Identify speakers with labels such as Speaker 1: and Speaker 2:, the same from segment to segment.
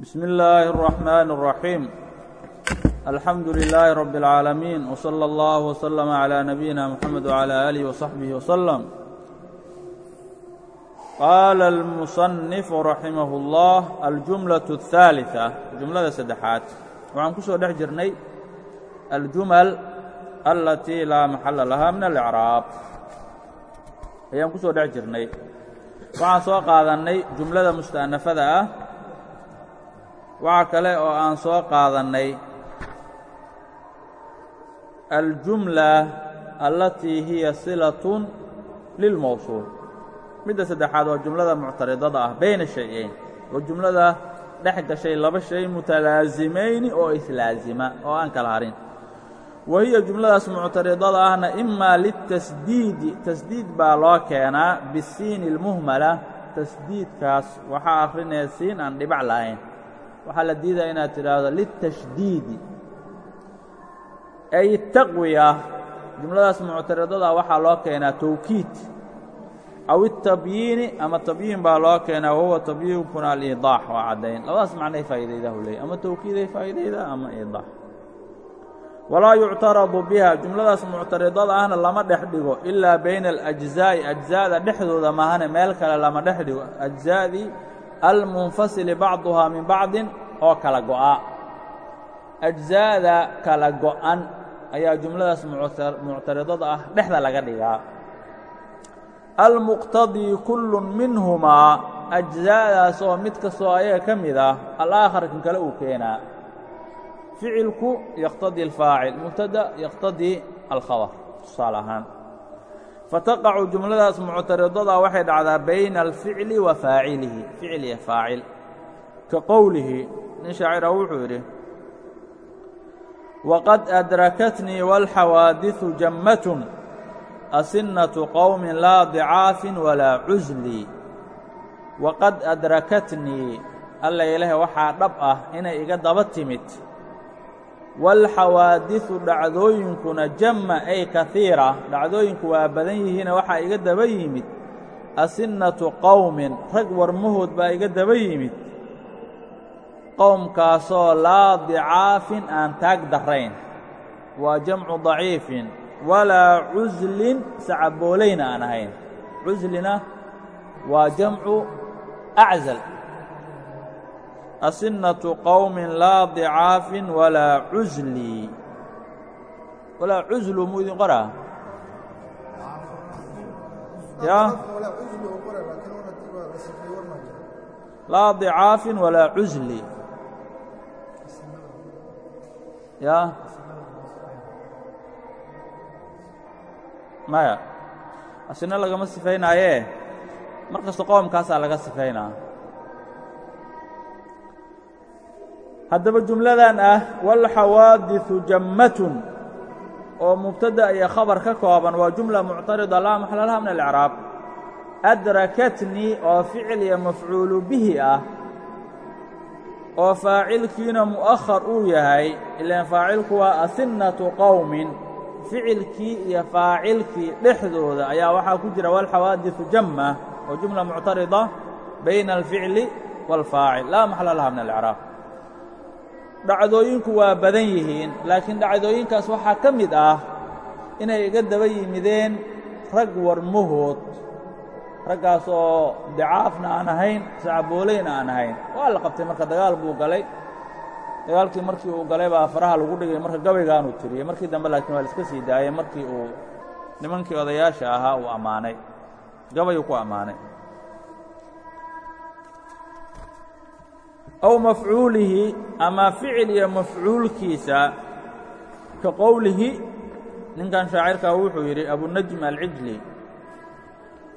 Speaker 1: بسم الله الرحمن الرحيم الحمد لله رب العالمين وصلى الله وسلم على نبينا محمد وعلى آله وصحبه وسلم قال المصنف رحمه الله الجملة الثالثة جملada سدexaad waxaan ku soo dhex jirnay الجuمل التي laa محaل لaha min الإعراab ayaan ku soo dhex jirnay waxaan soo qaadannay jumlada musta'nafada ah waxaa kale oo aan soo qaadannay aljumla allatii hiya silatun lilmowsuul midda saddexaad waa jumlada muctaridada ah bayna shay-ayn. Waa jumlada dhex gashay laba shay mutalaazimayni oo islaazima oo aan kala harin. Wa hiya jumladaas muctaridada ahna imaa litasdiidi tasdiid baa loo keenaa bisiini اlmuhmala tasdiidkaas waxaa akhrinaya siin aan dhibac lahayn waxaa la diidaya inaad tidhaahdo litashdiidi ay taqwiya jumladaas muctaridada waxaa loo keenaa towkiid aw itabyiini ama tabyiin baa loo keenaa wahuwa tabyiinkuna aliidaax waa caddayn. Labadaas macnay faa'iidaydahu leey ama towkiiday faa'iidayda ama iidaax. Walaa yuctaradu biha jumladaas muctaridada ahna lama dhex dhigo ilaa bayna alajzaa'i ajzaa'da dhexdooda maahane meel kale lama dhex dhigo. Ajzaa'dii almunfasili bacduhaa min bacdin oo kala go'a. Ajzaa'da kala go'an ayaa jumladaas muctaridada ah dhexda laga dhigaa. Almuqtadii kullu minhumaa ajzaa'daas oo mid kastoo ayaga ka mid ah alaakhar kan kale uu keenaa. Ficilku yaqtadii alfaacil mubtada yaqtadii alkhabar tusaale ahaan fataqacu jumladaas muctaridada waxay dhacdaa bayna alficli wa faacilihi ficil iyo faacil ka qowlihi nin shaacira wuxuu yidhi waqad adrakatnii wاlxawaadiثu jammatun asinnatu qowmin laa dicaafin walaa cuslii waqad adrakatnii alla ilaah waxaa dhab ah inay iga daba timid waalxawaadiثu dhacdooyinkuna jamma ay kahiira dhacdooyinku waa badan yihiine waxaa iga daba yimid asinnatu qowmin rag warmahood baa iga daba yimid qowmkaasoo laa dicaafin aan taag darrayn waa jamcu daciifin walaa cuslin sacaboolayna aan ahayn cuslina waa jamcu aczal asinnatu qowmin laa dicaafin walaa cuslii walaa cuslu muu idin qoraa ya? Laa dicaafin walaa cusli ya? Maya asina lagama sifaynaayee? Mar kasta qoomkaasaa laga sifaynaa haddaba jumladan ah wاlxawaadiثu jammatun oo mubtada iyo khabar ka kooban waa jumla muctarida laa maxla laha min alإcraab adrakatnii oo ficil iyo mafcuulu bihi ah oo faacilkiina mu'ahar uu yahay ilaan faacilku waa asinnatu qowmin ficilkii iyo faacilkii dhexdooda ayaa waxaa ku jira wاlxawaadiثu jamma oo jumla muctarida bayna alficli wاlfaacil laa maxla laha min alإcraab dhacdooyinku waa badan yihiin laakiin dhacdooyinkaas waxaa ka mid ah inay iga daba yimideen rag warmahood raggaas oo dicaafna aan ahayn sacaboolayna aan ahayn. Waa la qabtay marka dagaal buu galay. Dagaalkii markii uu galay baa faraha lagu dhigay marka gabaygaanuu tiriyey markii dambe laakiin waa la iska sii daayey markii uu nimankii odayaasha ahaa uu ammaanay. Gabayuu ku ammaanay aw mafcuulihi ama ficil iyo mafcuulkiisa ka qowlihi ninkan shaacirkaa wuxuu yidhi abunajm alcijli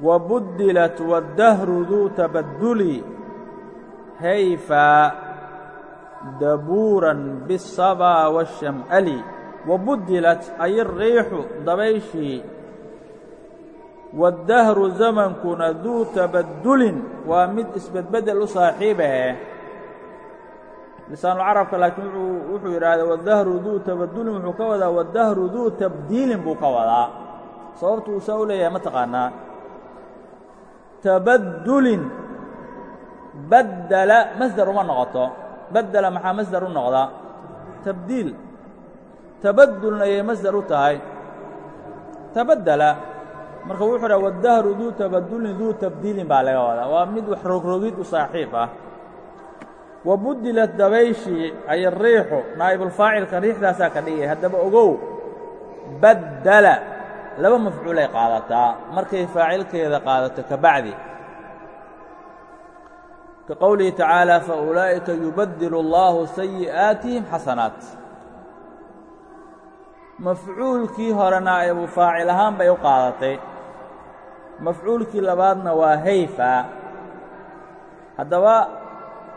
Speaker 1: wabuddilat waddahru duu tabadduli hayfa dabuuran bisabaa washam'ali wabuddilat ay riixu dabayshii waddahru zamankuna duu tabaddulin waa mid isbedbeddel u saaxiibaheh lisaanulcarabka laakiin wuxuu yidhaahda wadahru duu tabadulin wuxuu ka wadaa wadahru duu tabdiilin buu ka wadaa. Sababtu uu saa u leeyahay ma taqaanaa. Tabaddulin baddala masder uma noqoto. Baddela maxaa masdar u noqdaa? Tabdiil. Tabaddulna ayay masdar u tahay. Tabaddela marka wuxuu dhaha waddahru duu tabaddulin duu tabdiilin baa laga wadaa. Waa mid wax rogrogid u saaxiib ah wa buddilat dabayshii ay riixu naa'ibulfaacilka riixdaasaa ka dhigaya haddaba ogow baddala laba mafcuulay qaadataa markay faacilkeeda qaadato ka bacdi. Ka qowlihi tacaalى faulaa'ika yubadilu اllahu sayi'aatihim xasanaat mafcuulkii hore naa'ibu faacil ahaan bay u qaadatay. Mafcuulkii labaadna waa hayfa. Haddaba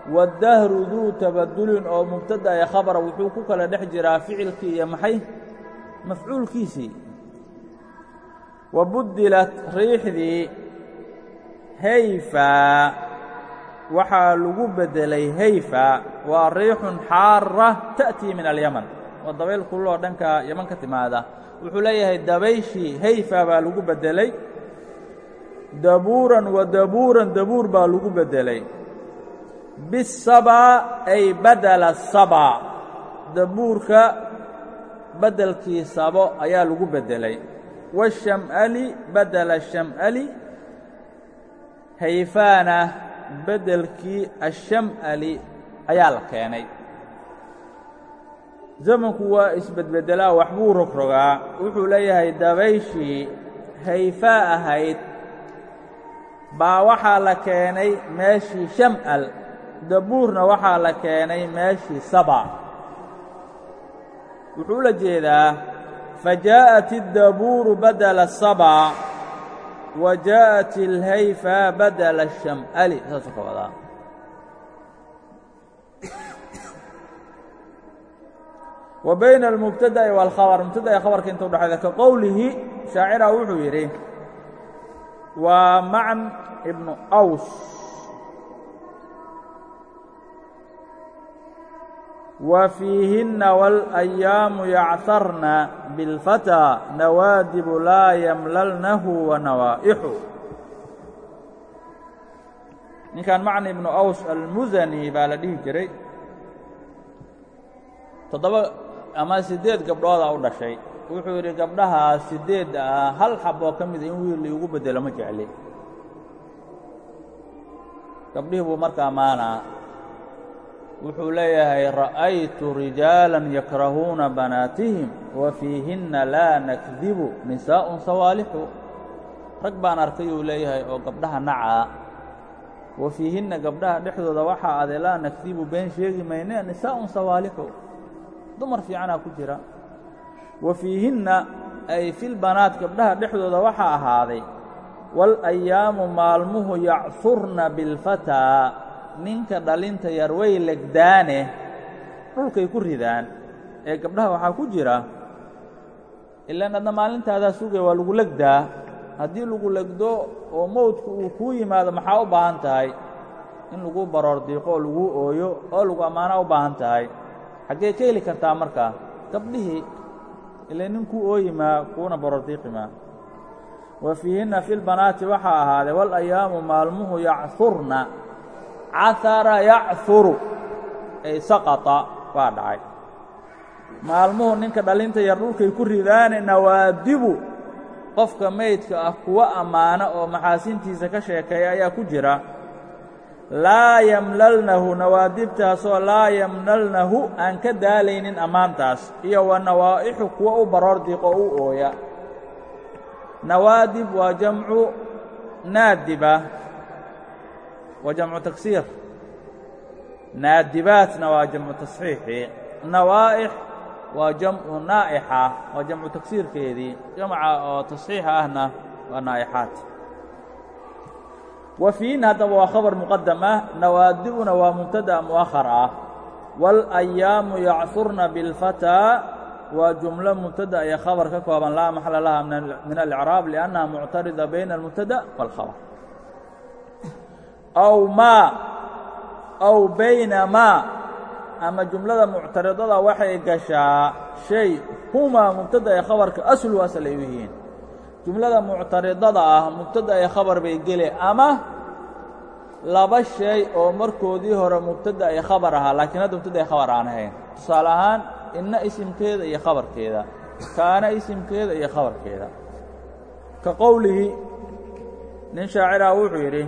Speaker 1: waddahru duu tabadulin oo mubtada ee khabara wuxuu ku kala dhex jiraa ficilkii iyo maxay mafcuulkiisii wa buddilat riixdii hayfa waxaa lagu beddelay hayfa waa riixun xaara ta'tii min alyaman waa dabayl kululoo dhanka yaman ka timaada wuxuu leeyahay dabayshii hayfa baa lagu beddelay dabuuran wa dabuuran dabuur baa lagu beddelay bisabaa ay badala sabaa dabuurka beddelkii sabo ayaa lagu beddelay waasham'ali badala sham'ali hayfaana beddelkii asham'ali ayaa la keenay zamanku waa isbedbeddelaa waxbuu rogrogaa wuxuu leeyahay dabayshii hayfaa ahayd baa waxaa la keenay meeshii sham'al dabuurna waxaa la keenay meeshii saba. Wuxuu la jeedaa fa jaa'at iddabuuru badala saba wa jaa'at ilhayfa badala sham'ali. Saasuu ka wadaa wa bayna almubtada'i waalkhabar mubtada'i khabarka inta udhexayda ka qowlihi shaacira wuxuu yidhi waa macn ibnu aws. wa fiihinna wاlأyaamu yacharna biاlfatىa nawaadibu laa yamlalnahu wa nawaa'ixu ninkan macni ibnu aws almusani baa la dhihi jiray toddoba ama siddeed gabdhoodaa u dhashay wuxuu yidhi gabdhahaa siddeedda ah hal xaboo ka mida in wiil iigu beddelo ma jecli gabdhihii buu marka ammaanaa wuxuu leeyahay ra'aytu rijaalan yakrahuuna banaatihim wa fiihinna laa nakdibu nisaa'un sawaalixu. Rag baan arkay uu leeyahay oo gabdhaha nacaa wa fiihinna gabdhaha dhexdooda waxaa ade laa nakdibu been sheegi maynee nisaa'un sawaalixu. Dumar fiicanaa ku jira. Wa fiihinna ay filbanaat gabdhaha dhexdooda waxaa ahaaday walayaamu maalmuhu yacsurna bilfataa ninka dhalinta yar way legdaane. Dhulkay ku ridaan. Ee gabdhaha waxaa ku jira ilaan adna maalintaadaa sugaya waa lagu legdaa. Haddii lagu legdo oo mowdku uu kuu yimaado maxaa u baahan tahay? In lagu baroor diiqo oo laguu ooyo oo lagu ammaanaa u baahan tahay. Xaggee ka heli kartaa markaa gabdhihii ila ninkuu ooyimaa kuuna baroor diiqimaa wa fiihinna fi lbanaati waxaa ahaaday walayaamu maalmuhu yacurna cahara yachuru ay saqata waa dhacay. Maalmuhu ninka dhalinta yar dhulkay ku ridaane nawaadibu qofka meydka ah kuwa ammaana oo maxaasintiisa ka sheekeeya ayaa ku jira. Laa yamlalnahu nawaadibtaasoo laa yamlalnahu aan ka daalaynin ammaantaas. Iyo wa nawaa'ixu kuwa u baroor diiqo u ooya. Nawaadib waa jamcu naadiba waa jamcu tagsiir naadibaatna waa jamcu tasxiixi nawaa'ix waa jamcu naa'ixa waa jamcu tagsiirkeedii jamca oo tasxiixa ahna waa naa'ixaat wa fiihin haddaba waa khabar muqadam ah nawaadibuna waa mubtada mu'ahar ah waاlayaamu yacurna biاlfataa waa jumlo mubtada iyo khabar ka kooban laa maxala laha min alإcraab liأnnaha muctarida bayna اlmubtada wاlkhabar aw maa aw bayna maa ama jumlada muctaridada waxay gashaa shay humaa mubtada ee khabarka aslu asal ay yihiin jumlada muctaridada ah mubtada ee khabar bay gele ama laba shay oo markoodii hore mubtada ay khabar ahaa laakiin hadda mubtada ay khabar aan ahayn tusaale ahaan inna isimkeeda iyo khabarkeeda kaana isimkeeda iyo khabarkeeda ka qowlihi nin shaaciraha wuxuu yidhi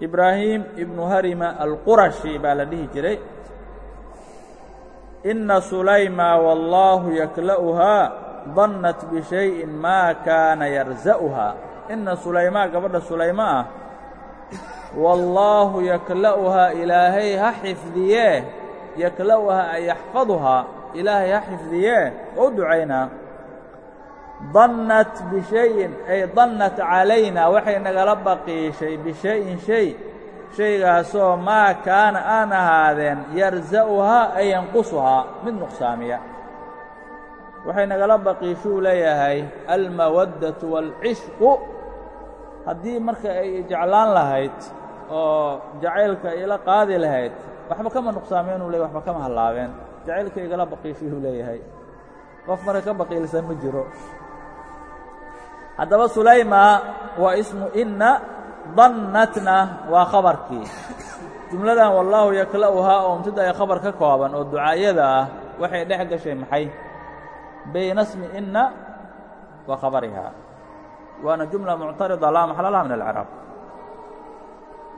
Speaker 1: ibraahim ibnu harima alqurashi baa la dhihi jiray inna sulayma wallaahu yakla'uhaa dannat bishayin maa kaana yarza'uhaa inna sulaymaa gabadha sulayma ah wallaahu yakla'uhaa ilaahay ha xifdiyee yakla'uhaa ay yaxfaduhaa ilaahay ha xifdiyee oo u ducaynaa dannat bishayin ay dannat calaynaa waxay nagala baqiishay bishayin shay shaygaasoo maa kaana aan ahaadeen yarza'uhaa ay yanqusuhaa mid nuqsaamiya. Waxay nagala baqiishuu leeyahay almawaddatu waalcishqu haddii marka ay jeclaan lahayd oo jacaylka ila qaadi lahayd waxba kama nuqsaameenuu leeyahy waxba kama hallaabeen. Jacaylka igala baqiishayuu leeyahay. Qof marka ka baqiilsan ma jiro haddaba sulayma waa ismu inna dannatna waa khabarkii. Jumladan wallaahu yakla'uhaa oo mubtada ay khabar ka kooban oo ducaayada ah waxay dhex gashay maxay? Bayna smi inna wa khabarihaa waana jumla muctarida laa maxla laha min alciraab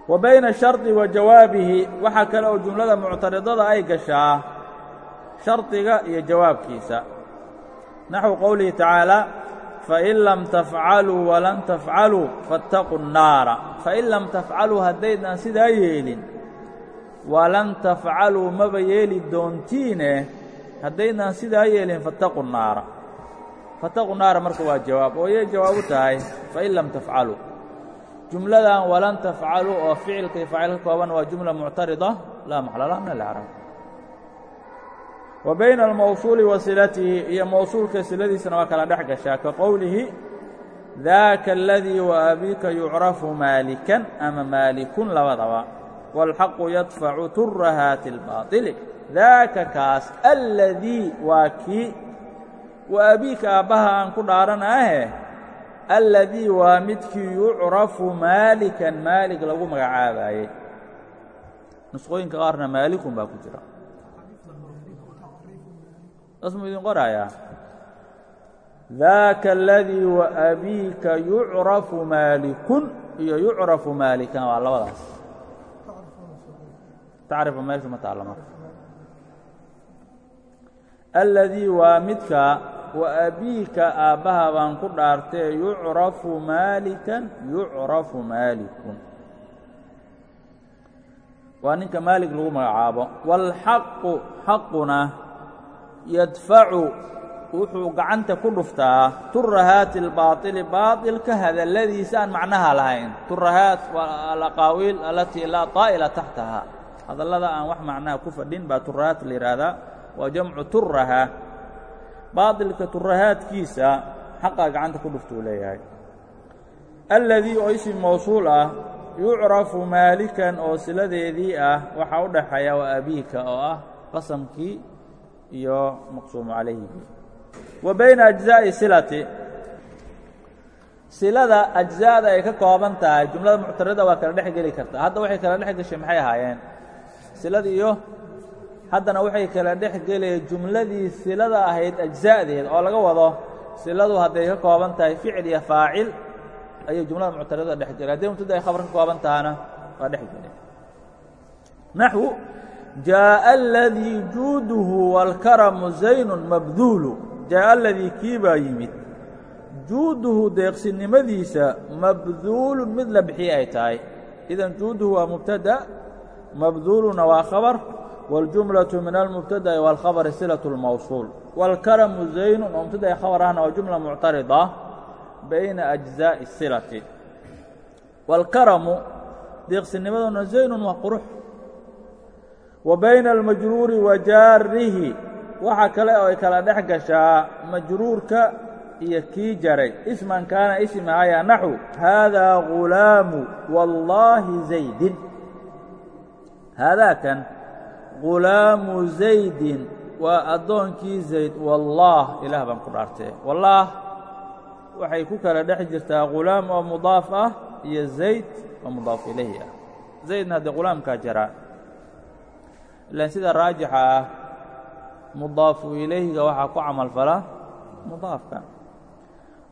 Speaker 1: wa bayna shardi wa jawaabihi waxaa kale oo jumlada muctaridada ay gashaa shardiga iyo jawaabkiisa. Naxwu qowlihi tacaala fain lam tafcaluu walan tafcaluu faاtaquu الnaara fain lam tafcaluu haddaydaan sidaa yeelin walan tafcaluu maba yeeli doontiine haddaydaan sidaa yeelin faاtaquu الnaara faاtaquu naara marka waa jawaab oo yay jawaabu tahay fain lam tafcaluu jumladan walan tafcaluu oo ficilkay faacil ka kooban waa jumla muctarida laa maxla laha min alacraab wa bayna almawsuuli wa silatihi iyo mawsuulka siladiisana waa kala dhex gashaa ka qowlihi daaka aladii wa abiika yucrafu maalikan ama maalikun labadaba wاlxaqu yadfacu turahaati اlbaaطili daaka kaas aladii waa kii wa abiika aabbaha aan ku dhaaran ahe aladii waa midkii yucrafu maalikan maalig lagu magacaabaayey nusqooyinka qaarna maalikun baa ku jira asmu idin qorayaa daaka aladii wa abiika yucrafu maalikun iyo yucrafu maalikan waa labadaas. Tacrifa meesha ma taalla marka. Aladii waa midka wa abiika aabbaha baan ku dhaartee yucrafu maalikan yucrafu maalikun. Waa ninka maalig lagu magacaabo. Wاlxaqu xaquna yadfacu wuxuu gacanta ku dhuftaa turahaati اlbaaطili baaطilka hadalladiisa aan macnaha lahayn turahaat waa alaqaawiil alatii laa طaa'ila taxtaha hadallada aan wax macnaha ku fadhin baa turahaat la yidhaahdaa waa jamcu turaha baaطilka turahaadkiisa xaqaa gacanta ku dhuftuu leeyahay alladii oo isim mawsuul ah yucrafu maalikan oo siladeedii ah waxaa u dhaxeeya waa abiika oo ah qasamkii iyo maqsuumu calayhigii wa bayna ajzaa'i silati. Silada ajzaada ay ka kooban tahay jumlada muctarida waa kala dhex geli kartaa hadda waxay kala dhex geshay maxay ahaayeen? Silada iyo haddana waxay kala dhex gelayeen jumladii silada ahayd ajza'deed oo laga wado siladu hadday ka kooban tahay ficil iyo faacil ayay jumlada muctaridada dhex gelay hadday mubtada ay khabar ka kooban tahana waa dhex gelay naxwu jaaءa aladii juuduhu wاlkaramu zaynun mabduulu jaaءa aladii kii baa yimid juuduhu deeqsinimadiisa mabduulun mid la bixiye ay tahay idan juuduhu waa mubtada mabduuluna waa khabar wاljumlaةu min almubtada'i wاlkhabari silaة اlmawsuul wاlkaramu zaynun oo mubtada khabar ahna waa jumla muctarida bayna أجزaaءi الsilati wاlkaramu deeqsinimaduna zaynun waa qurux wa bayna almajruuri wa jaarihi. Waxa kale oo ay kala dhex gashaa majruurka iyo kii jaray. Isman kaana ism ahaya naxu haadaa gulaamu wallaahi zaydin. Haadaakan gulaamu zaydin. Waa addoonkii zayd. Wallaah ilaah baan ku dhaartee. Wallaah waxay ku kala dhex jirtaa gulaam oo mudaaf ah iyo zayd oo mudaaf ilayhi ah. Zaydna haddee qulaamkaa jaraa ilaan sida raajixa ah mudaafu ilayhiga waxaa ku camal fala mudaafka.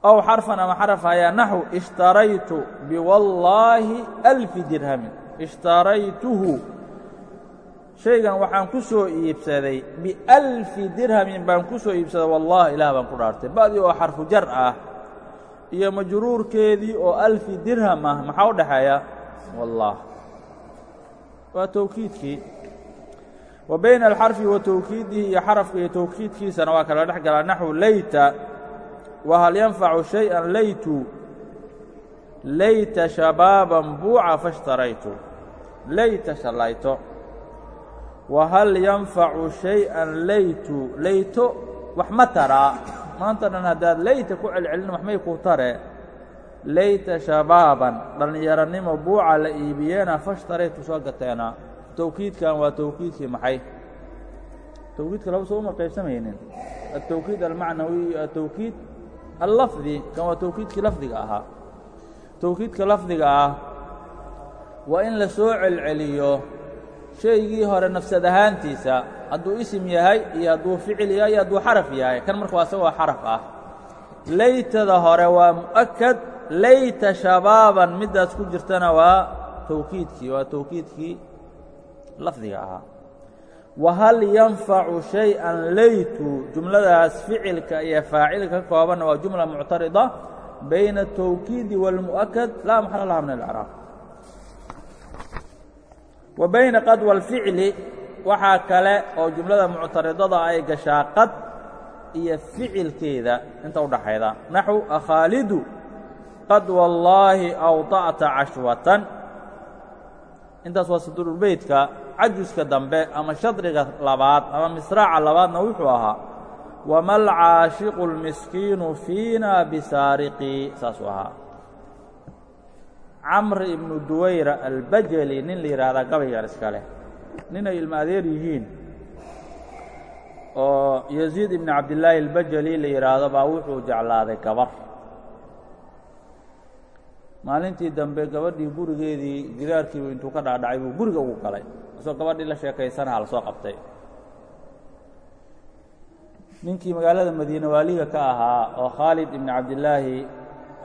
Speaker 1: Aw xarfan ama xaraf ayaa naxw ishtaraytu biwallaahi alfi dirhamin ishtaraytuhu shaygan waxaan ku soo iibsaday bialfi dirhamin baan ku soo iibsaday wallahi ilaah baan ku dhaartay. Ba'dii oo xarfu jar ah iyo majruurkeedii oo alfi dirham ah maxaa u dhexeeya? Wallah waa towkiidkii wa bayna alxarfi wa tawkiidihi iyo xarafka iyo tawkiidkiisana waa kala dhex galaa naxwu layta wa hal yanfacu shayan laytu layta shabaaban buuca fashtaraytu layta shallayto wa hal yanfacu shayan laytu layto wax ma taraa maanta dhan haddaad layta ku celcelin wax may ku tare layta shabaaban dhallinyarannimo buuca la iibiyeena fashtaraytu soo gateenaa towkiidkan waa towkiidkii maxay? Towkiidka laba soo uma qaybsamaynin. الtowkiid almacnawi atowkiid allafdi kan waa towkiidkii lafdiga ahaa. Towkiidka lafdiga ah waa in la soo celceliyo shaygii hore nafsad ahaantiisa hadduu isim yahay iyo hadduu ficil yahay iyo hadduu xaraf yahay. Kan marka waa isagoo xaraf ah. Laytada hore waa mu'akad layta shabaaban middaas ku jirtana waa towkiidkii waa towkiidkii lafdiga ahaa wahal yanfacu shay-an laytu jumladaas ficilka iyo faacilka ka koobanna waa jumla muctarida bayna الtowkiidi wاlmu'akad laa maxala laha min alcraab wa bayna qad wاlficli waxaa kale oo jumlada muctaridada ay gashaa qad iyo ficilkeeda inta u dhaxayda naxw akhaalidu qad wallaahi awطa'ta cashwatan intaas waa sadrulbeytka cajuska dambe ama shadriga labaad ama misraaca labaadna wuxuu ahaa wama alcaashiqu اlmiskiinu fiina bisaariqi saasuu ahaa. Camr ibnu duwayra albajali nin la yidhaahdaa gabaygan iska leh nin ay ilma adeer yihiin oo yaziid ibni cabdillaahi albajali la yidhaahdo baa wuxuu jeclaaday gabar maalintii dambe gabadhii gurigeedii gidaarkiibu intuu ka dhaadhacay buu guriga ugu galay isoo gabadhii la sheekaysanaha la soo qabtay. Ninkii magaalada madiine waaliga ka ahaa oo khaalid ibni cabdillaahi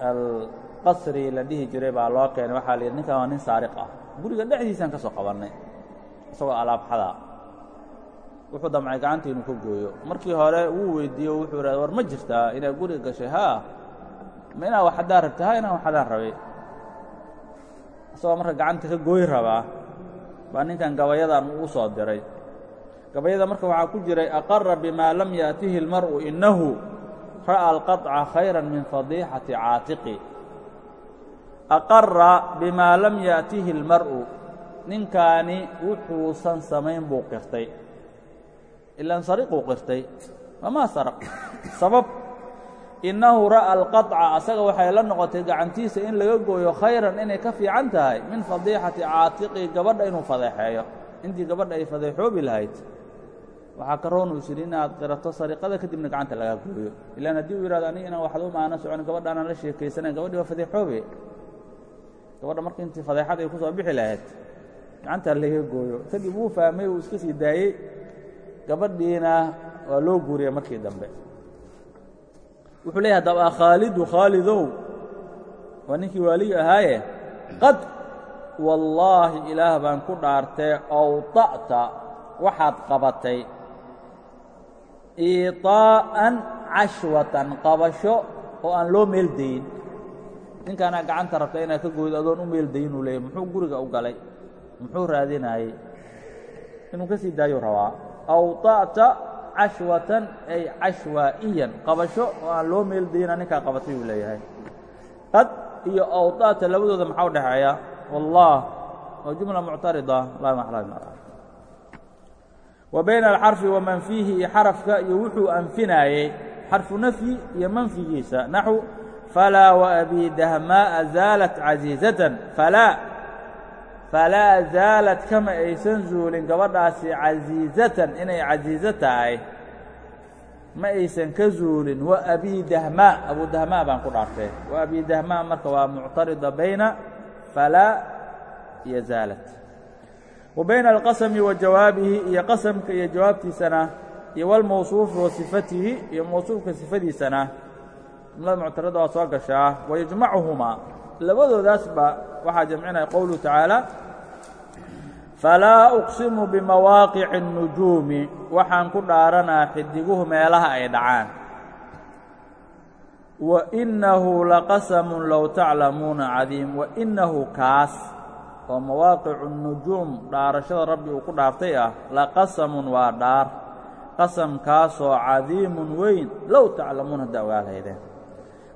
Speaker 1: alqasri la dhihi jiray baa loo keenay. Waxaa la yidhi ninkan waa nin saariq ah. Guriga dhexdiisaan ka soo qabannay isagoo alaabxada. Wuxuu damcay gacanta inuu ka gooyo. Markii hore wuu weydiiyo wuxuu idhahda war ma jirtaa inaad guriga gashay? Haa ma inaad wax haddaan rabtay? Ha inaan wax haddaan rabay isagoo marka gacanta ka gooy rabaa baa ninkan gabayadan uu u soo diray gabayada marka waxaa ku jiray aqara bimaa lam yaأtihi اlmar'u inahu ra'a alqaطca khayra min fadiixati caatiqi aqara bimaa lam yaأtihi اlmar'u ninkaani wuxuusan samayn buu qirtay ilaan sariquu qirtay wamaa saraq sabab innahu ra'a alqaطca asaga waxay la noqotay gacantiisa in laga gooyo khayran inay ka fiican tahay min fadiixati caatiqi gabadha inuu fadeexeeyo. Intii gabadha ay fadeexoobi lahayd. Waxaa ka uu sidhi inaad qirato sariqada kadibna gacanta lagaa gooyo. Ilaan haddii uu yihahdo aniga inaan waxba maana socon gabadha aanan la sheekaysanayn gabadhii waa fadeexoobe gabadha marka intii fadeexada ay ku soo bixi lahayd gacantaa laga gooyo. Kadib wuu fahmay uu iska sii daayey gabadhiina waa loo guuriyey markii dambe wuxuu leeyahay haddaba ah, khaalidu khaalidow waa ninkii waaliyu ahaaye? Qad wallaahi ilaah baan ku dhaartay awda'ta waxaad qabatay iiطaa'an cashwatan qabasho oo aan loo meel dayin ninkaanaa gacanta rabta inaad ka goydo adoon u meel dayin uu leeyahy muxuu guriga u galay? Muxuu raadinaayey inuu ka sii daayuu rabaa awda'ta cashwatan ay cashwaa'iyan qabasho oo aan loo meel dayina ninkaa qabatay uu leeyahay. Qad iyo awطa'ta labadooda maxaa u dhexeeya? Wallah waa jumla muctarida laa maxla mara wa bayna alxarfi waman fiihi iyo xarafka iyo wuxuu anfinaayey. Xarfu nafyi iyo manfigiisa naxw falaa waabii dahmaa'a zaalat casiizatan. Falaa falaa zaalat kama aysan zuulin gabadhaasi casiizatan inay casiizo tahay ma aysan ka zuulin wa abi dahma abu dahma baan ku dhaartay wa abi dahmaa marka waa muctarida bayna falaa iyo zaalad wa bayna alqasami wa jawaabihi iyo qasamka iyo jawaabtiisana iyo walmawsuufi wa sifatihi iyo mawsuufka sifadiisana jumlada muctarada waa soo gashaa wa wayajmacuhumaa labadoodaasba waxaa jamcinaya qowluhu tacaala falaa uqsimu bimawaaqici الnujuumi waxaan ku dhaaranaa xidiguhu meelaha ay dhacaan wainahu laqasamu low taclamuuna cadiim wainahu kaas oo mawaaqicu الnujuum dhaarashada rabbi uu ku dhaartay ah laqasamun waa dhaar qasamkaasoo cadiimun weyn low taclamuun haddaa ogaa lahaydeen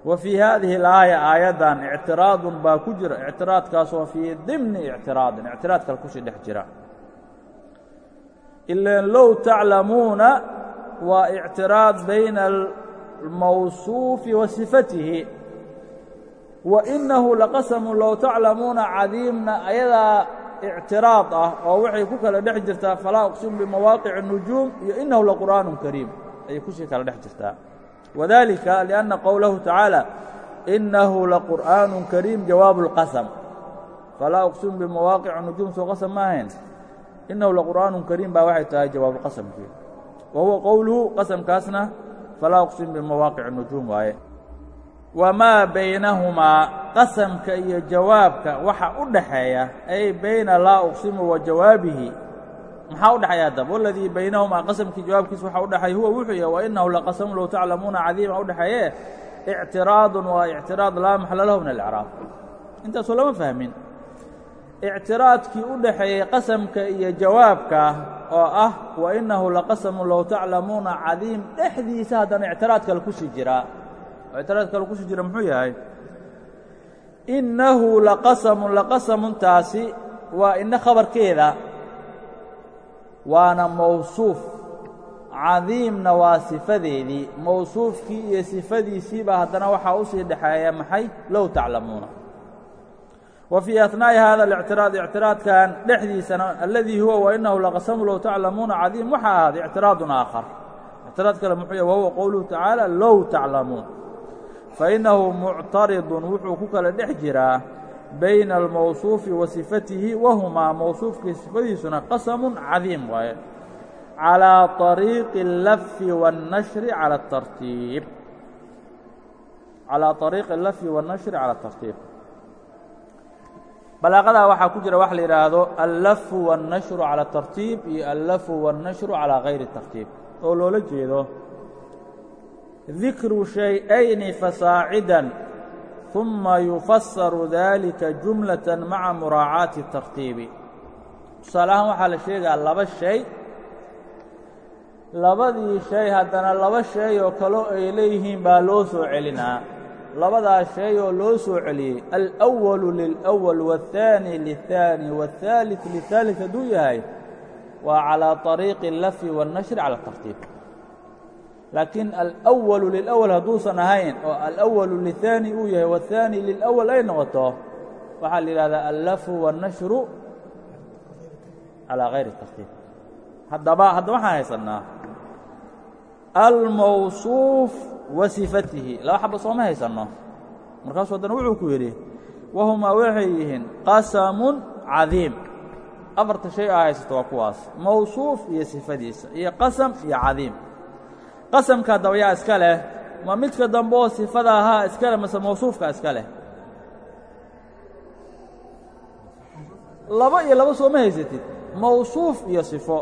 Speaker 1: wa fii haadihi اlaaya aayaddan ictiraadun baa ku jira. Ictiraadkaasoo fii dimni ictiraadin. Ictiraad kale ku sii dhex jira. Ilan low taclamuuna waa ictiraad bayna almawsuufi wa sifatihi. Wa innahu laqasamu low taclamuuna cadiimna ayadaa ictiraad ah oo waxay ku kala dhex jirtaa falaa uqsimu bimawaaqici nujuum iyo innahu laqur'aanu kariim ayay ku sii kala dhex jirtaa wadalika liأnna qowlahu tacaala inahu laqur'aanu kariim jawaabu اlqasm falaa uqsimu bimawaaqici nujuum soo qasam ma ahayn. Inahu laqur'aanu kariim baa waxay tahay jawaabuqasamkii wa huwa qowluhu qasamkaasna falaa uqsimu bimawaaqici nujuum waaye. Wamaa baynahumaa qasamka iyo jawaabka waxa u dhaxeeya ay bayna laa uqsimu wa jawaabihi maxaa u dhexeeya haddaba waladii baynahumaa qasamkii jawaabkiisa waxa u dhexeeya huwa wuxuu yahay wainahu laqasamu low taclamuuna cadiima. U dhexeeye ictiraadun waa ictiraad laa maxla lahu min alcraab intaasoo lama fahmin. Ictiraadkii u dhaxeeyey qasamka iyo jawaabka oo ah wainahu laqasamu low taclamuuna cadiim. Dhexdiisa haddana ictiraad kale ku sii jiraa. Ictiraad kale ku sii jira muxuu yahay? Innahu laqasamun laqasamuntaasi waa ina khabarkeeda waana mawsuuf cadiimna waa sifadeedii. Mawsuufkii iyo sifadiisiiba haddana waxaa u sii dhexeeya maxay? Low taclamuuna. Wa fii ahnaa'i hada اlictiraad ictiraadkan dhexdiisana aladii huwa wainahu laqasamu low taclamuuna cadiim waxaa ahaaday ictiraadun aakhar. Ictiraad kale muxuu yahy wahuwa qowluhu tacaala low taclamuun. Fainahu muctaridun wuxuu ku kala dhex jiraa bayna almawsuufi wa sifatihi wahumaa mawsuufkii sifadiisuna qasamun cadiim waaye calىa طariiqi اllafi waالnashri calى الtartiib calىa طariiqi اllafi waالnashri calى الtartiib balaaqadaa waxaa ku jira wax la yidhaahdo allafu waالnashru calى الtartiib iyo allafu waالnashru calىa gayri الtartiib oo loola jeedo dikru shay-ayni fasaacidan ثuma yufasaru dalika jumlaة maca muraacaati الtartiibi tusaale ahaan waxaa la sheegaa laba shay labadii shay haddana laba shay oo kaloo ay leeyihiin baa loo soo celinaa labadaas shay oo loo soo celiyey alأwalu lilأwal wالثaanي lلثaanي wالثaaliث lلثaaliث hadduu yahay waa calىa طariiqi اllafi wالnashri calى الtartiib laakiin alأwalu lilأwal hadduusan ahayn oo alأwalu liلثaanي uu yahay wالثaanي lilأwal ay noqoto waxaa la yidhahdaa allafu wالnashru calىa غayri الtartiib haddaba hadda waxaan haysannaa almawصuuf wa sifatihi laba xaba sooma haysanno markaasuu haddana wuxuu ku yidhi wahumaa waxay yihiin qasamun cadiim afarta shay aa haysato waa kuwaas mawصuuf iyo sifadiisa iyo qasam iyo cadiim qasamka haddaba yaa iska leh ma midka dambe oo sifada ahaa iska leh mase mawsuufka iska leh? Laba iyo laba sooma haysatid. Mawsuuf iyo sifo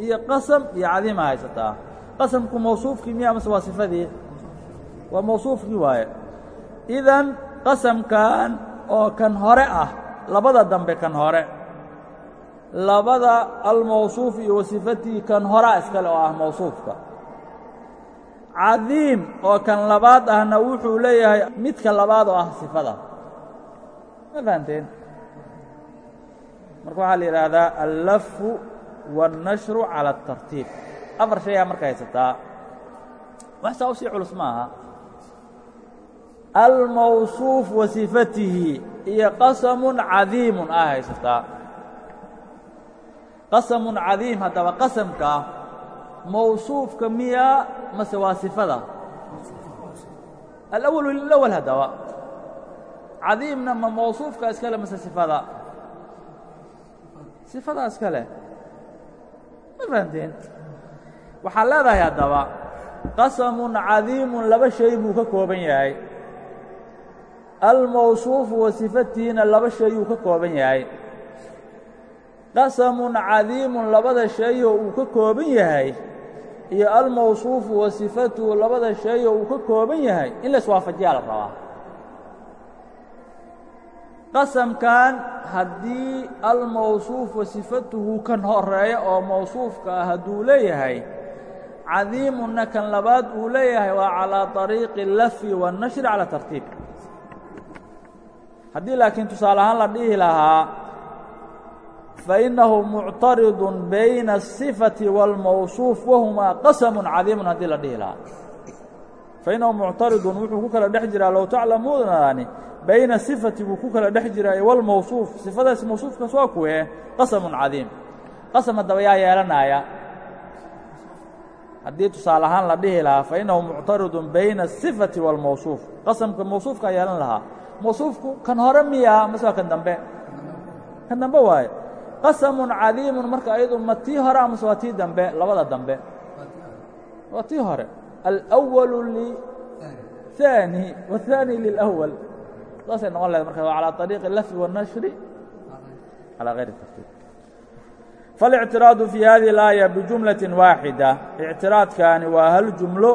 Speaker 1: iyo qasam iyo cadiima haysataa. Qasamku mawsuufkii miya mase waa sifadii? Waa mawsuufkii waaye. Idan qasamkan oo kan hore ah labada dambe kan hore. Labada almawsuuf iyo wasifatihi kan horea iskale oo ah mawsuufka cadiim oo kan labaad ahna wuxuu leeyahay midka labaad oo ah sifada. Ma fahamteen marka waxaa la yidhaahdaa allafu waannashru cala atartiib afar shay aa marka haysataa. Wax saa u sii sii culus ma aha almawصuuf wa sifatihi iyo qasamun cadiimun aa haysataa. Qasamun cadiim haddaba qasamka ah mawsuufka miyaa mase waa sifada? Alأwalu lilأwal haddaba. Cadiimna ma mawsuufka iskale mase sifada? Sifadaa iskale ma fahanteen waxaad leedahay haddaba qasamun cadiimun laba shay buu ka kooban yahay. Almawsuufu wa sifatiina laba shayuu ka kooban yahay. Qasamun cadiimun labada shayoo uu ka kooban yahay iyo almawsuufu wa sifatuhu labada shayoo uu ka kooban yahay in la iswaafajiyaa la rabaa qasamkan haddii almawsuuf wa sifatuhu kan horeeya oo mawsuufka ah hadduu leeyahay cadiimunna kan labaad uu leeyahay waa calىa طariiqi اlafi waالnashri calى tartiib haddii laakiin tusaale ahaan la dhihi lahaa fainahu muctaridu bayna الصifaةi wاlmawsuuf wahumaa qasamu cadiimun haddii la dhihi lahaa fainahu muctaridun wuxuu ku kala dhex jiraa low taclamuunani bayna sifati buu ku kala dhex jiraa wاlmawsuuf sifadaas mawsuufkaas waa kuwee qasamun cadiim qasam haddaba yaa yeelanaya haddii tusaale ahaan la dhihi lahaa fainahu muctaridun bayna الصifati wاlmawsuuf qasamka mawsuufkaa yeelan lahaa mawsuufku kan hore miyaa mase waa kan dambe kan dambe waaye qasamun cadiimun marka ayadu ma tii hore amase waa tii dambe labada dambe waa tii hore alأwalu liثaani wالثaani lilأwal saasay noqon lahed marka waa calى طariiqi اlafyi والnashri calى غayri tartiib faالاctiraadu fii hadihi الآية bijumlaةi waaxida اctiraadkaani waa hal jumlo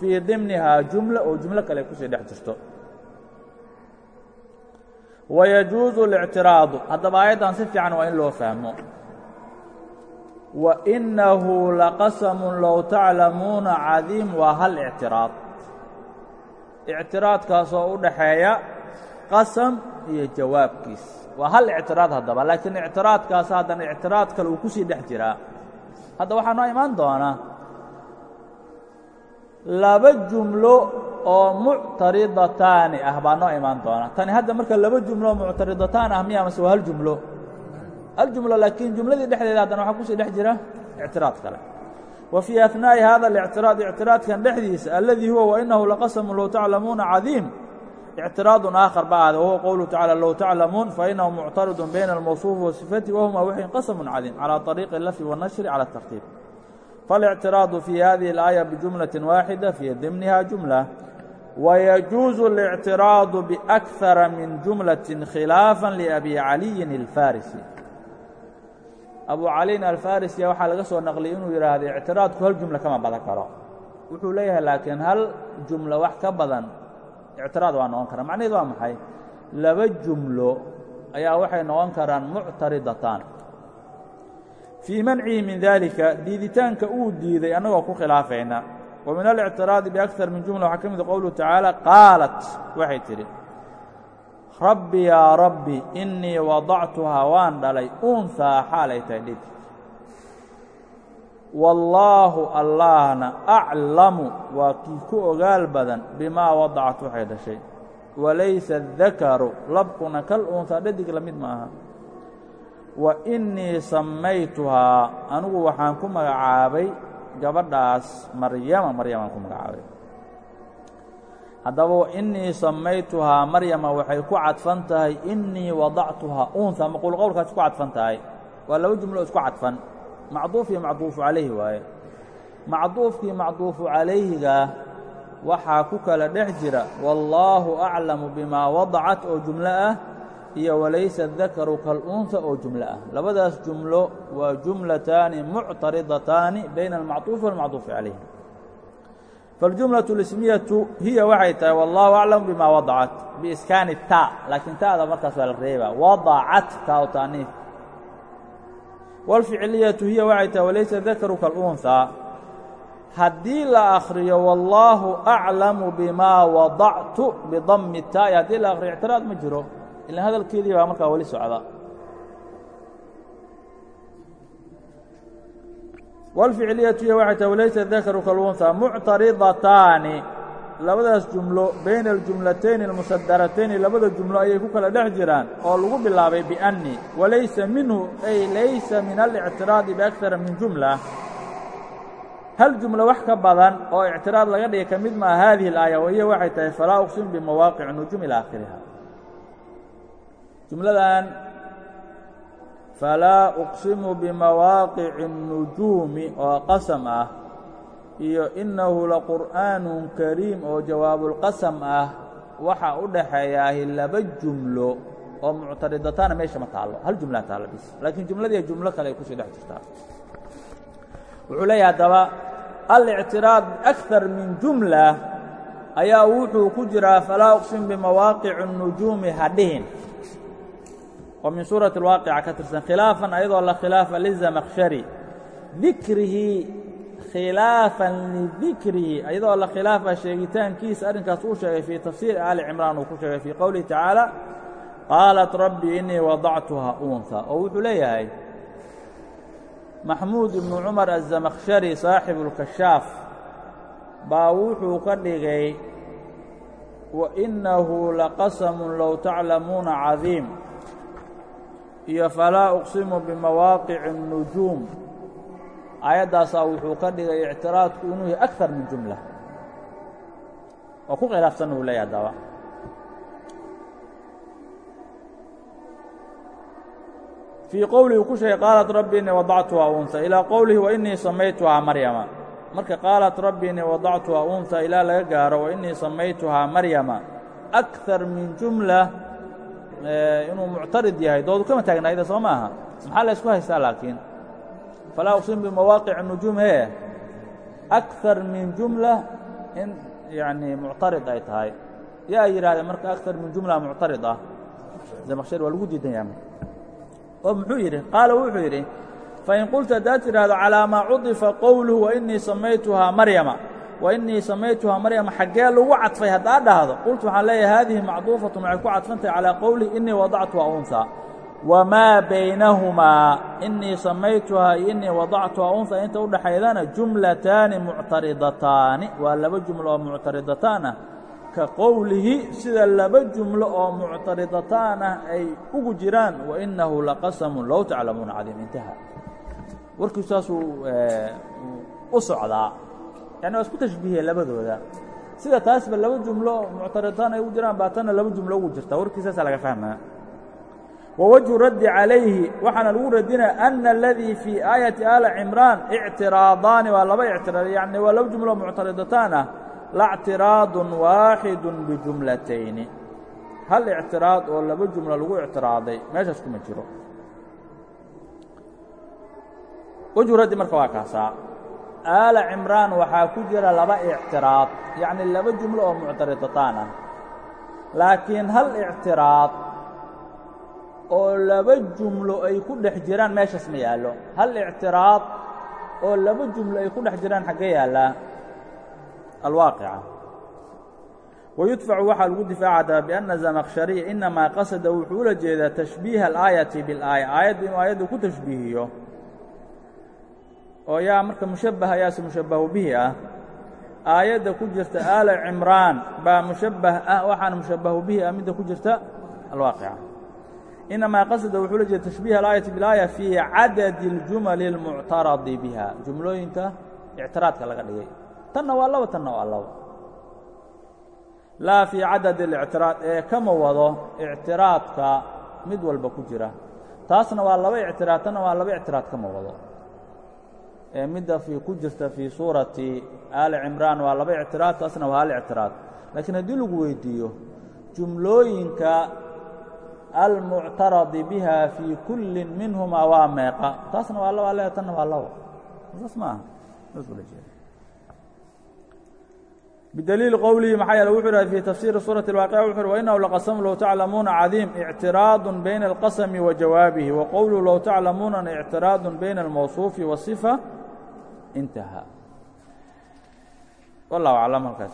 Speaker 1: fii dimnihaa jumlo oo jumlo kale kusii dhex jirto wayajuuzu اlictiraadu haddaba aayaddan si fiican waa in loo fahmo wainahu laqasamu low taclamuuna cadiim waa hal ictiraad ictiraadkaasoo u dhaxeeya qasam iyo jawaabkiis waa hal ictiraad haddaba laakiin ictiraadkaas haddana ictiraad kale uu ku sii dhex jiraa hadda waxaa noo imaan doonaa laba jumlo oo muctaridataani ah baa noo imaan doona tani hadda marka laba jumlo oo muctaridataan ah miya mase waa hal jumlo hal jumlo laakiin jumladii dhexdeeda haddana waxaa kusii dhex jira ictiraad kale wa fii ahnaa'i hada اlictiraad ictiraadkan dhexdiisa aladii huwa wainahu laqasamu low taclamuuna cadiim ictiraadun aakhar ba ahda wahuwa qowluhu tacala low taclamuun fainahu muctaridun bayna almawsuufi wa sifati wahuma wixin qasamun cadiim calى طariiqi اlafyi waالnashri calى الtartiib faاlictiraadu fii hadihi اlآية bijumlaةi waaxida fii dimniha jumla ويجuuز الاctiraad بأkثara min جuمlaة khilaaفa لأbi عaliيi الفاrisي abu caliin alfarisiya waxaa laga soo naqliyay inuu yidhaahdo ictiraadku hal jumlo kama badan karo wuxuu leeyahay laakiin hal jumlo wax ka badan ictiraad waa noqon kara macnaheed waa maxay laba jumlo ayaa waxay noqon karaan muctaridataan fii mancihi min dalika diiditaanka uu diiday annagoo ku khilaafayna wa min alictiraadi biakar min jumla waxaa ka mida qowluhu tacaala qaalat waxay tidhi rabbi yaa rabbi innii wadactuhaa waan dhalay unhaa xaalay tahay dhig wallaahu allaahna aclamu waa kii ku ogaal badan bimaa wadacat waxay dhashay walaysa dakaru labkuna kal unhaa dhadig la mid ma aha wa innii sammaytuhaa anigu waxaan ku magacaabay gabadhaas maryama. Maryamaan ku magacaabay. Haddaba innii sammaytuhaa maryama waxay ku cadfan tahay innii wadactuhaa. Unha maquul qowlkaas ku cadfan tahay. Waa laba jumlo isku cadfan. Macduuf iyo macduufu calayhi waaye. Macduufkii macduufu calayhiga waxaa ku kala dhex jira wallaahu aclamu bimaa wadacat oo jumlo ah iyo walaysa dakaru kalunha oo jumlo ah labadaas jumlo waa jumlataani muctaridataani bayna almacduufi walmacduufi calayhi faاljumlaة اlismiyatu hiya waxay tahay wallaahu aclam bima wadacat biiskaani ta laakiin ta'da markaas waa la reeba wadacat taa o taaniif wاlficliyatu hiya waxay tahay walaysa dakaru kalunhaa haddii la akhriyo wallaahu aclamu bimaa wadactu bidami taa'i haddii la akhriyo ictiraad ma jiro ilan hadalkeedii baa markaa weli socda wاlficliyatu hiya waxay tahay walaysa dakaru kalunhaa muctaridataani labadaas jumlo bayna aljumlatayni almusadaratayn labada jumlo ayay ku kala dhex jiraan oo lagu bilaabay biأnni walaysa minhu ay laysa min alictiraadi biakara min jumla hal jumlo wax ka badan oo ictiraad laga dhigay ka mid maa hadihi اlaaya wahiya waxay tahay falaa uqsim bimawaaqic nujuum ilى aakhiriha jumladan falaa uqsimu bimawaaqici الnujuumi oo qasam ah iyo inahu laqur'aanun kariim oo jawaabulqasam ah waxaa u dhaxeeyaahi laba jumlo oo muctaridataana meesha ma taallo hal jumlaan taallo bis laakiin jumladii jumlo kale ay kusii dhex jirtaa wuxuu leeyahay haddaba alictiraad biakar min jumla ayaa wuxuu ku jiraa falaa uqsim bimawaaqici الnujuumi hadhihin oo min suurati اlwaaqica ka tirsan khilaafan ayadoo la khilaafa lizamakshari dikrihi khilaafan lidikrihi ayadoo la khilaafa sheegitaankiisa arrinkaas uu sheegay fii tafsiiri aali cimraan uu ku sheegay fii qowlihi tacaala qaalat rabbi inii wadactuha unha oo wuxuu leeyahay maxmuud ibnu cumar aلzamakhshari saaxibu اlkashaaf baa wuxuu ka dhigay wainahu laqasamu low taclamuuna cadiim iyo falaa uqsimu bimawaaqici الnujuum aayaddaasaa wuxuu ka dhigay ictiraadku inuu yahay akar min jumla. Oo ku khilaafsan uu leeyahay daba fii qowlihi ku sheegay qaalat rabbi innii wadactuhaa unha ilaa qowlihi wainii samaytuhaa maryama. Marka qaalat rabbi innii wadactuhaa unha ilaa laga gaaro wainii samaytuhaa maryama. Akar min jumla inuu muctarid yahay doodu kama taagnaayda soo maaha. Maxaa la ysku haystaa laakiin? Falaa uqsim bimawaaqic nujuum hee? Akar min jumla in yacnii muctarid ay tahay. Yaa ay yidhahdeen marka akar min jumla muctarid ah. Zamaqshari waa lagu diidan yahay. Oo muxuu yidhi? Qaala wuxuu yidhi fain qulta haddaad tidhaahdo calaa maa cudifa qowluhu wainii samaytuhaa maryama wainii samaytuhaa maryama xaggee lagu cadfay haddaad dhahdo. Qultu waxaan leeyahay haadihi macduufatun waxay ku cadfantahay calaa qowlihi inii wadactuhaa unha wamaa baynahumaa inii samaytuhaa iyo inii wadactuhaa unha inta u dhaxaydana jumlataani muctaridataani. Waa laba jumlo oo muctaridataan ah ka qowlihi sida laba jumlo oo muctaridataan ah ay ugu jiraan wainahu laqasamun low taclamuuna cadiim intaha. Warkiisu saasuu u socdaa yani waa isku tashbiihiyeen labadooda. Sida taasba laba jumlo muctaridataan ay ugu jiraan baa tanna laba jumlo ugu jirta. Warkiisaasaa laga fahmaa. Wwajhu raddi calayhi waxaana lagu radinaya ana aladii fii aayati aali cimraan ictiraadaani waa laba ictiraad yani waa laba jumlo muctaridataan ah. Lactiraadun waaxidu bijumlatayni hal ictiraad oo laba jumlo lagu ictiraaday meeshaas kuma jiro. Wejhu raddi marka waa kaasaa aala cimraan waxaa ku jira laba ictiraad yacni laba jumlo oo muctaridataan ah laakiin hal ictiraad oo laba jumlo ay ku dhex jiraan meeshaas ma yaallo. Hal ictiraad oo laba jumlo ay ku dhex jiraan xaggee yaallaa alwaaqica. Wayudfacu waxaa lagu difaacadaa bianna zamakshariya inamaa qasada wuxuu ula jeedaa tashbiiha alaayati bilaaya aayadda inuu aayaddu ku tashbiihiyo oo yaa marka mushabbah ayaase mushabbahu bihi ah aayadda ku jirta aala cimraan baa mushabbah ah waxaana mushabbahu bihi ah midda ku jirta alwaaqica inamaa qasada wuxuu la jeeda tashbiih alaayati bilaaya fii cadadi اljumali اlmuctaradi biha jumlooyinka ictiraadka laga dhigay tanna waa laba tanna waa laba laa fii cadadi اlictiraad ee kama wado ictiraadka mid walba ku jira taasna waa laba ictiraad tanna waa laba ictiraad kama wado ee midda fii ku jirta fii suurati aali cimraan waa laba ictiraad taasna waa hal ictiraad. Laakiin haddii lagu weydiiyo jumlooyinka almuctaradi biha fii kulli minhumaa waa meeqa. Taasna waa laba le tanna waa labo saas ma aha. Bidaliili qowlihi maxaa yeele wuxuu dhahay fii tafsiiri suurati اlwaaqica wuxu uhi wainahu laqasamu low taclamuuna cadiim ictiraadu bayna alqasmi wa jawaabihi wa qowluhu low taclamuunana ictiraadu bayna almawsuufi waصifa intaha. Wallahu aclam halkaas